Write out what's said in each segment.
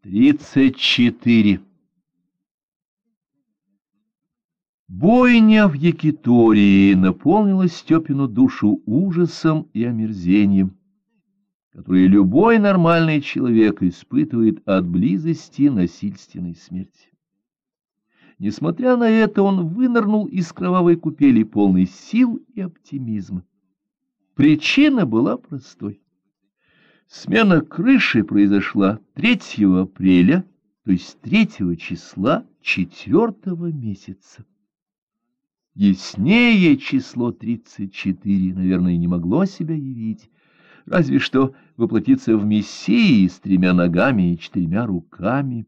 Тридцать четыре. Бойня в Якитории наполнила Степину душу ужасом и омерзением, которые любой нормальный человек испытывает от близости насильственной смерти. Несмотря на это, он вынырнул из кровавой купели полный сил и оптимизма. Причина была простой. Смена крыши произошла 3 апреля, то есть 3 числа 4 месяца. Яснее число 34, наверное, не могло себя явить, разве что воплотиться в Мессии с тремя ногами и четырьмя руками.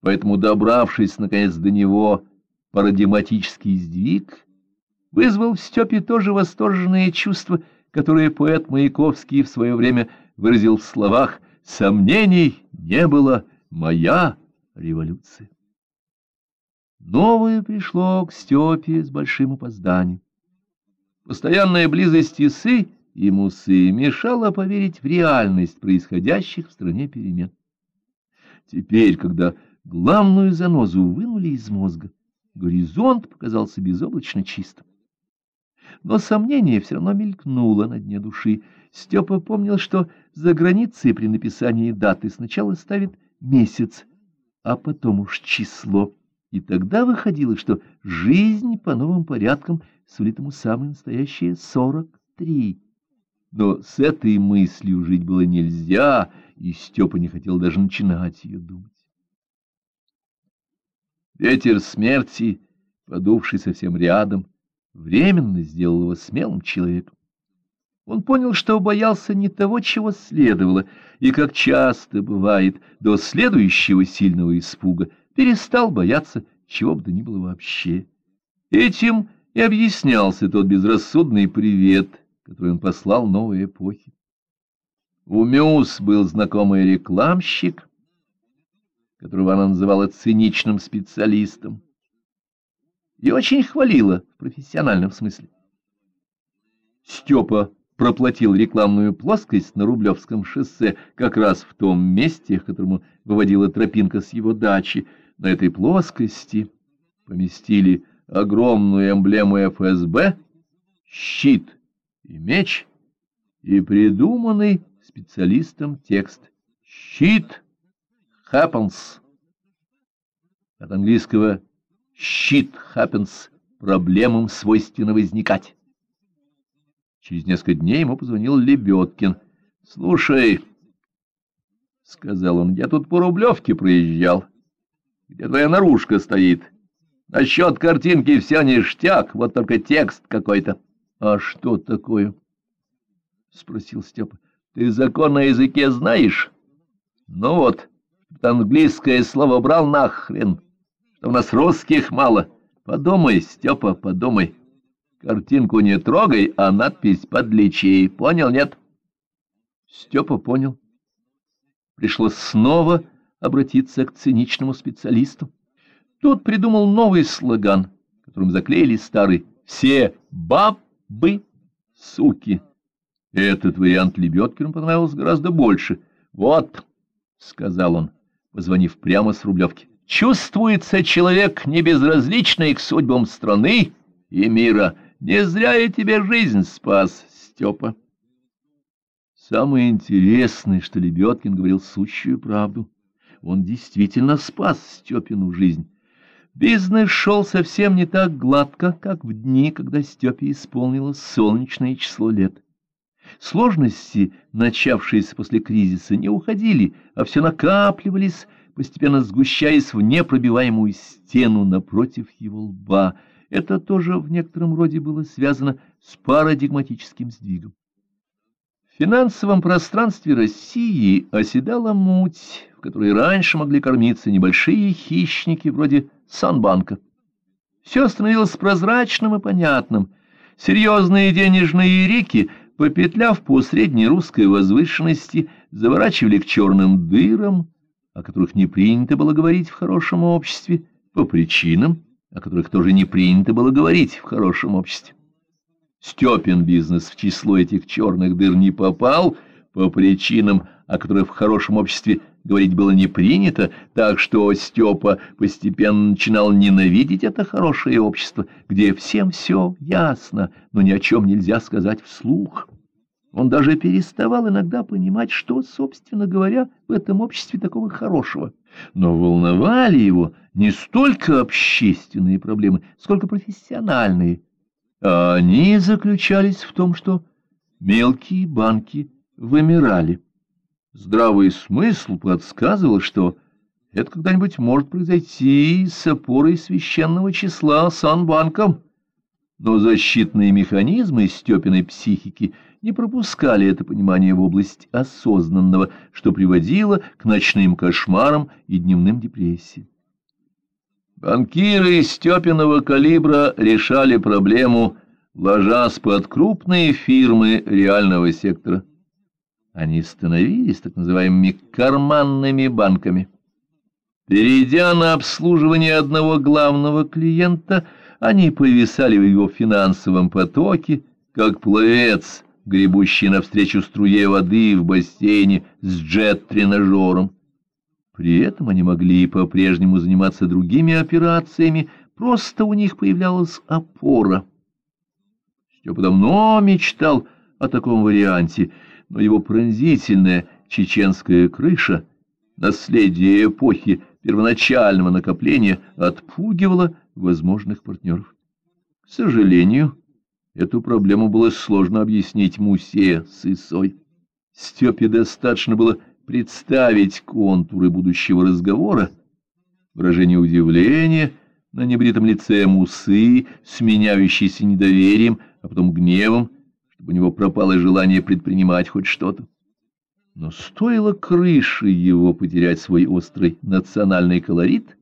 Поэтому, добравшись, наконец, до него, парадигматический сдвиг вызвал в Степе тоже восторженное чувство, которое поэт Маяковский в свое время выразил в словах «Сомнений не было, моя революция». Новое пришло к Степе с большим опозданием. Постоянная близость Исы и Мусы мешала поверить в реальность происходящих в стране перемен. Теперь, когда главную занозу вынули из мозга, горизонт показался безоблачно чистым. Но сомнение все равно мелькнуло на дне души. Степа помнил, что за границей при написании даты сначала ставит месяц, а потом уж число. И тогда выходило, что жизнь по новым порядкам сулит ему самое настоящее сорок три. Но с этой мыслью жить было нельзя, и Степа не хотел даже начинать ее думать. Ветер смерти, подувший совсем рядом, временно сделал его смелым человеком. Он понял, что боялся не того, чего следовало, и, как часто бывает, до следующего сильного испуга перестал бояться чего бы то ни было вообще. Этим и объяснялся тот безрассудный привет, который он послал новой эпохе. У Мюс был знакомый рекламщик, которого она называла циничным специалистом, и очень хвалила в профессиональном смысле. Степа проплатил рекламную плоскость на Рублевском шоссе как раз в том месте, к которому выводила тропинка с его дачи. На этой плоскости поместили огромную эмблему ФСБ, щит и меч, и придуманный специалистом текст «Щит happens». От английского «щит happens» проблемам свойственно возникать. Через несколько дней ему позвонил Лебедкин. — Слушай, — сказал он, — я тут по Рублевке проезжал. Где твоя наружка стоит? Насчет картинки все ништяк, вот только текст какой-то. — А что такое? — спросил Степа. — Ты закон на языке знаешь? — Ну вот, английское слово брал нахрен, у нас русских мало. Подумай, Степа, подумай. — Картинку не трогай, а надпись подлечи. Понял, нет? Степа понял. Пришлось снова обратиться к циничному специалисту. Тот придумал новый слоган, которым заклеили старый «Все бабы суки». Этот вариант Лебедкину понравился гораздо больше. «Вот», — сказал он, позвонив прямо с Рублевки, — «чувствуется человек небезразличный к судьбам страны и мира». Не зря я тебе жизнь спас, Степа. Самое интересное, что Лебедкин говорил сущую правду. Он действительно спас Степину жизнь. Бизнес шел совсем не так гладко, как в дни, когда Степе исполнилось солнечное число лет. Сложности, начавшиеся после кризиса, не уходили, а все накапливались, постепенно сгущаясь в непробиваемую стену напротив его лба — это тоже в некотором роде было связано с парадигматическим сдвигом. В финансовом пространстве России оседала муть, в которой раньше могли кормиться небольшие хищники вроде Санбанка. Все становилось прозрачным и понятным. Серьезные денежные реки, попетляв по средней русской возвышенности, заворачивали к черным дырам, о которых не принято было говорить в хорошем обществе, по причинам, о которых тоже не принято было говорить в хорошем обществе. Степин бизнес в число этих черных дыр не попал по причинам, о которых в хорошем обществе говорить было не принято, так что Степа постепенно начинал ненавидеть это хорошее общество, где всем все ясно, но ни о чем нельзя сказать вслух. Он даже переставал иногда понимать, что, собственно говоря, в этом обществе такого хорошего. Но волновали его не столько общественные проблемы, сколько профессиональные. А они заключались в том, что мелкие банки вымирали. Здравый смысл подсказывал, что это когда-нибудь может произойти с опорой священного числа Санбанком. Но защитные механизмы Степиной психики не пропускали это понимание в область осознанного, что приводило к ночным кошмарам и дневным депрессиям. Банкиры Степиного калибра решали проблему, ложась под крупные фирмы реального сектора. Они становились так называемыми карманными банками. Перейдя на обслуживание одного главного клиента, они повисали в его финансовом потоке, как пловец, гребущий навстречу струе воды в бассейне с джет-тренажером. При этом они могли по-прежнему заниматься другими операциями, просто у них появлялась опора. Степа давно мечтал о таком варианте — но его пронзительная чеченская крыша, наследие эпохи первоначального накопления, отпугивала возможных партнеров. К сожалению, эту проблему было сложно объяснить Мусе с Исой. Степе достаточно было представить контуры будущего разговора, выражение удивления на небритом лице Мусы, сменяющейся недоверием, а потом гневом, чтобы у него пропало желание предпринимать хоть что-то. Но стоило крыше его потерять свой острый национальный колорит,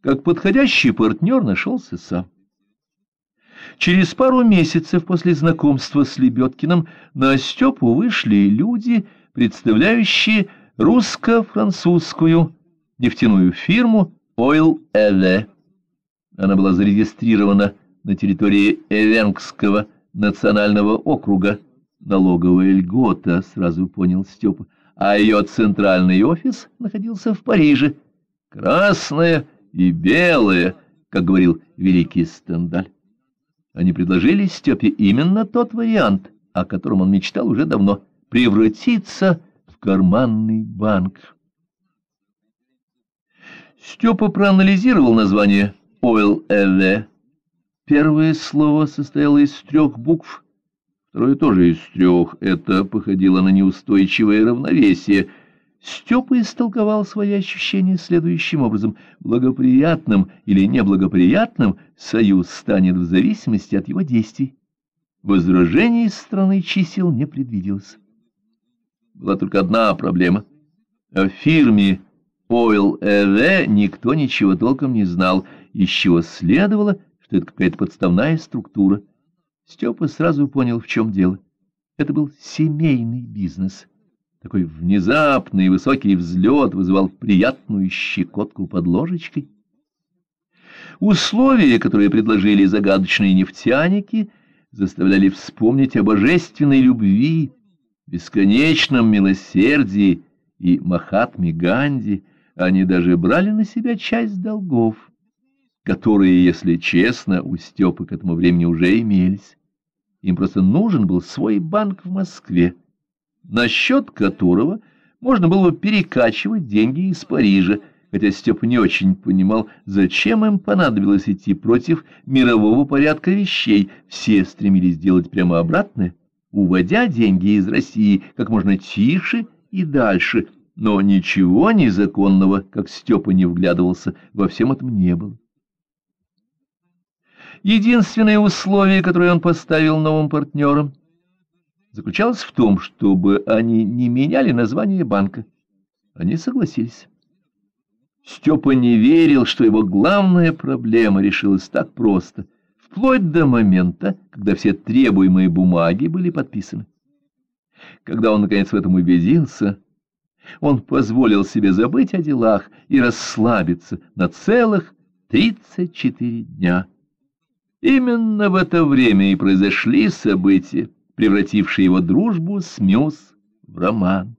как подходящий партнер нашелся сам. Через пару месяцев после знакомства с Лебедкиным на Степу вышли люди, представляющие русско-французскую нефтяную фирму Oil EV. Она была зарегистрирована на территории Эвенгского национального округа. Налоговая льгота, сразу понял Степа. А ее центральный офис находился в Париже. Красная и белая, как говорил великий Стендаль. Они предложили Степе именно тот вариант, о котором он мечтал уже давно — превратиться в карманный банк. Степа проанализировал название «Ойл-ЭВ» Первое слово состояло из трех букв, второе тоже из трех. Это походило на неустойчивое равновесие. Степа истолковал свои ощущения следующим образом. Благоприятным или неблагоприятным союз станет в зависимости от его действий. Возражений из стороны чисел не предвиделось. Была только одна проблема. О фирме Oil EV никто ничего толком не знал, из чего следовало, что это какая-то подставная структура. Степа сразу понял, в чем дело. Это был семейный бизнес. Такой внезапный высокий взлет вызывал приятную щекотку под ложечкой. Условия, которые предложили загадочные нефтяники, заставляли вспомнить о божественной любви, бесконечном милосердии и Махатме Ганди. Они даже брали на себя часть долгов которые, если честно, у Степы к этому времени уже имелись. Им просто нужен был свой банк в Москве, на счет которого можно было бы перекачивать деньги из Парижа, хотя Степа не очень понимал, зачем им понадобилось идти против мирового порядка вещей. Все стремились делать прямо обратное, уводя деньги из России как можно тише и дальше, но ничего незаконного, как Степа не вглядывался, во всем этом не было. Единственное условие, которое он поставил новым партнерам, заключалось в том, чтобы они не меняли название банка. Они согласились. Степа не верил, что его главная проблема решилась так просто, вплоть до момента, когда все требуемые бумаги были подписаны. Когда он, наконец, в этом убедился, он позволил себе забыть о делах и расслабиться на целых 34 дня. Именно в это время и произошли события, превратившие его дружбу с Мюс в роман.